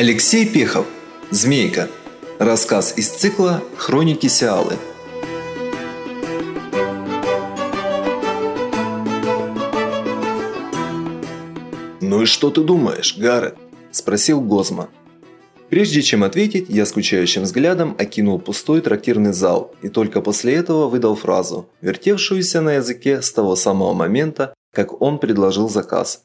Алексей Пехов. Змейка. Рассказ из цикла «Хроники Сиалы». «Ну и что ты думаешь, Гаррет?» – спросил Гозма. Прежде чем ответить, я скучающим взглядом окинул пустой трактирный зал и только после этого выдал фразу, вертевшуюся на языке с того самого момента, как он предложил заказ.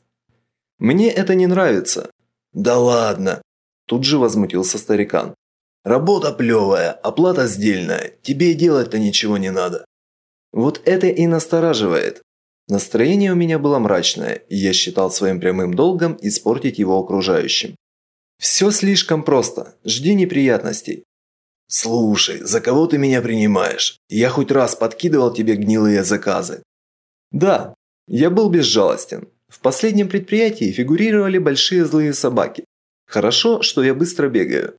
«Мне это не нравится». «Да ладно!» – тут же возмутился старикан. «Работа плевая, оплата сдельная, тебе делать-то ничего не надо». Вот это и настораживает. Настроение у меня было мрачное, и я считал своим прямым долгом испортить его окружающим. Все слишком просто. Жди неприятностей. Слушай, за кого ты меня принимаешь? Я хоть раз подкидывал тебе гнилые заказы. Да, я был безжалостен. В последнем предприятии фигурировали большие злые собаки. Хорошо, что я быстро бегаю.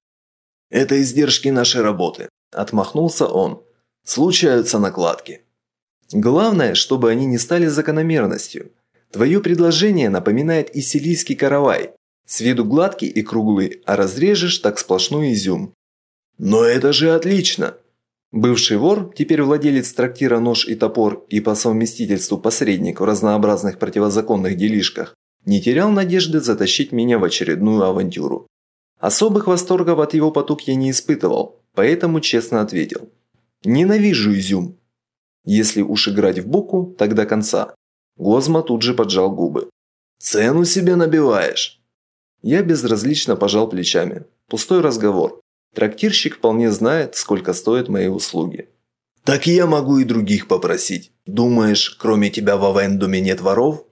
Это издержки нашей работы, отмахнулся он. Случаются накладки. Главное, чтобы они не стали закономерностью. Твое предложение напоминает исилийский каравай. С виду гладкий и круглый, а разрежешь так сплошной изюм. Но это же отлично! Бывший вор, теперь владелец трактира «Нож и топор» и по совместительству посредник в разнообразных противозаконных делишках, не терял надежды затащить меня в очередную авантюру. Особых восторгов от его потуг я не испытывал, поэтому честно ответил. Ненавижу изюм. Если уж играть в буку, тогда конца. Гозма тут же поджал губы. «Цену себе набиваешь?» Я безразлично пожал плечами. Пустой разговор. Трактирщик вполне знает, сколько стоят мои услуги. «Так я могу и других попросить. Думаешь, кроме тебя в Авендуме нет воров?»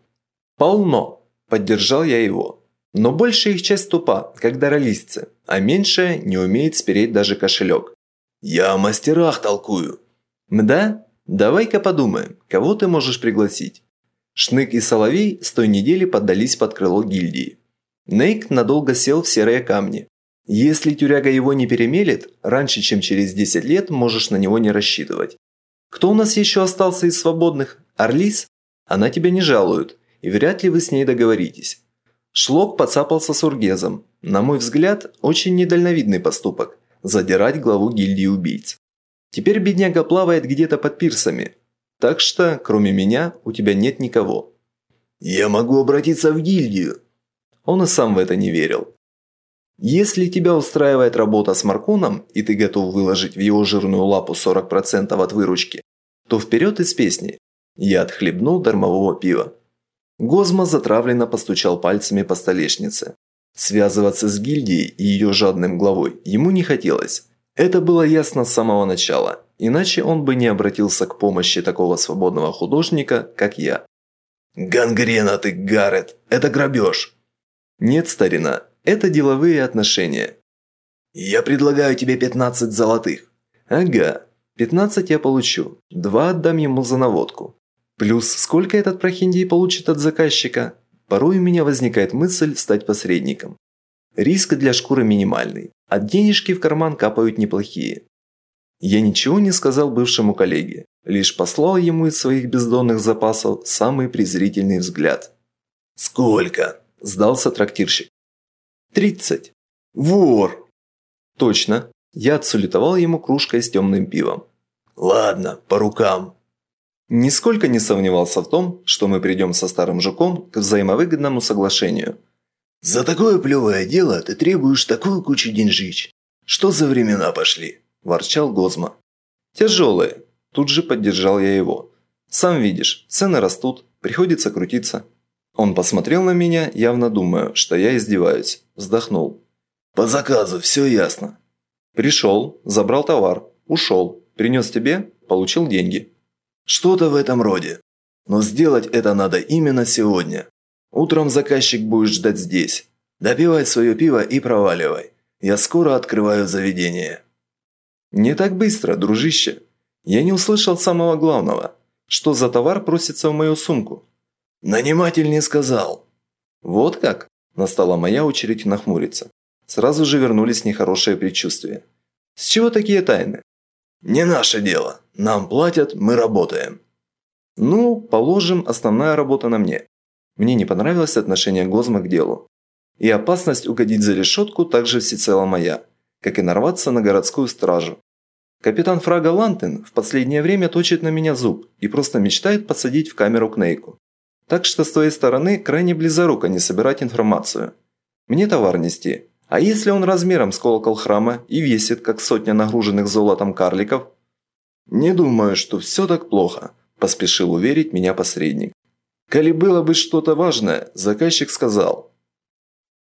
«Полно», – поддержал я его. «Но большая их часть тупа, как даролистцы, а меньшая не умеет спереть даже кошелек». «Я о мастерах толкую». «Да? Давай-ка подумаем, кого ты можешь пригласить?» Шнык и Соловей с той недели поддались под крыло гильдии. Нейк надолго сел в серые камни. Если тюряга его не перемелет, раньше, чем через 10 лет, можешь на него не рассчитывать. Кто у нас еще остался из свободных? Орлис? Она тебя не жалует, и вряд ли вы с ней договоритесь. Шлок подцапался с Ургезом. На мой взгляд, очень недальновидный поступок – задирать главу гильдии убийц. Теперь бедняга плавает где-то под пирсами. Так что, кроме меня, у тебя нет никого. «Я могу обратиться в гильдию», он и сам в это не верил. Если тебя устраивает работа с Маркуном, и ты готов выложить в его жирную лапу 40% от выручки, то вперед из песни. Я отхлебнул дармового пива. Гозма затравленно постучал пальцами по столешнице. Связываться с гильдией и ее жадным главой ему не хотелось. Это было ясно с самого начала, иначе он бы не обратился к помощи такого свободного художника, как я. «Гангрена ты, Гаррет! Это грабеж!» «Нет, старина, это деловые отношения». «Я предлагаю тебе 15 золотых». «Ага, 15 я получу, два отдам ему за наводку. Плюс сколько этот прохиндей получит от заказчика? Порой у меня возникает мысль стать посредником. Риск для шкуры минимальный, а денежки в карман капают неплохие. Я ничего не сказал бывшему коллеге, лишь послал ему из своих бездонных запасов самый презрительный взгляд. «Сколько?» Сдался трактирщик. «Тридцать». «Вор!» «Точно». Я отсулетовал ему кружкой с темным пивом. «Ладно, по рукам». Нисколько не сомневался в том, что мы придем со старым жуком к взаимовыгодному соглашению. «За такое плевое дело ты требуешь такую кучу деньжич. Что за времена пошли?» – ворчал Гозма. «Тяжелые». Тут же поддержал я его. «Сам видишь, цены растут, приходится крутиться». Он посмотрел на меня, явно думая, что я издеваюсь. Вздохнул. «По заказу, все ясно». «Пришел, забрал товар, ушел, принес тебе, получил деньги». «Что-то в этом роде. Но сделать это надо именно сегодня. Утром заказчик будет ждать здесь. Допивай свое пиво и проваливай. Я скоро открываю заведение». «Не так быстро, дружище. Я не услышал самого главного. Что за товар просится в мою сумку?» «Наниматель не сказал». «Вот как?» – настала моя очередь нахмуриться. Сразу же вернулись нехорошие предчувствия. «С чего такие тайны?» «Не наше дело. Нам платят, мы работаем». «Ну, положим, основная работа на мне». Мне не понравилось отношение Гозма к делу. и опасность угодить за решетку также всецело моя, как и нарваться на городскую стражу. Капитан Фрага Лантен в последнее время точит на меня зуб и просто мечтает посадить в камеру к Нейку. Так что с твоей стороны крайне близоруко не собирать информацию. Мне товар нести. А если он размером с колокол храма и весит, как сотня нагруженных золотом карликов? Не думаю, что все так плохо, поспешил уверить меня посредник. Коли было бы что-то важное, заказчик сказал.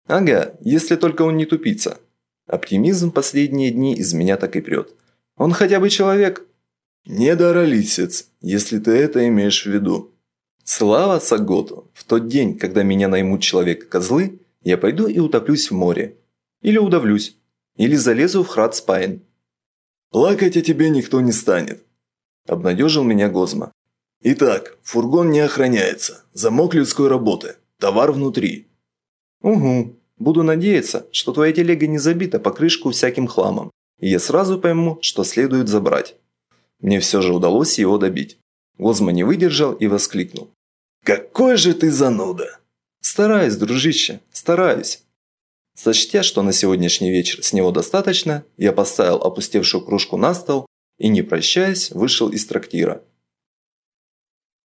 Ага, если только он не тупица. Оптимизм последние дни из меня так и прет. Он хотя бы человек. Недоролисец, если ты это имеешь в виду. Слава Саготу! В тот день, когда меня наймут человек-козлы, я пойду и утоплюсь в море. Или удавлюсь. Или залезу в храд Спайн. Плакать о тебе никто не станет. Обнадежил меня Гозма. Итак, фургон не охраняется. Замок людской работы. Товар внутри. Угу. Буду надеяться, что твоя телега не забита по крышку всяким хламом. И я сразу пойму, что следует забрать. Мне все же удалось его добить. Гозма не выдержал и воскликнул. «Какой же ты зануда!» «Стараюсь, дружище, стараюсь!» Сочтя, что на сегодняшний вечер с него достаточно, я поставил опустевшую кружку на стол и, не прощаясь, вышел из трактира.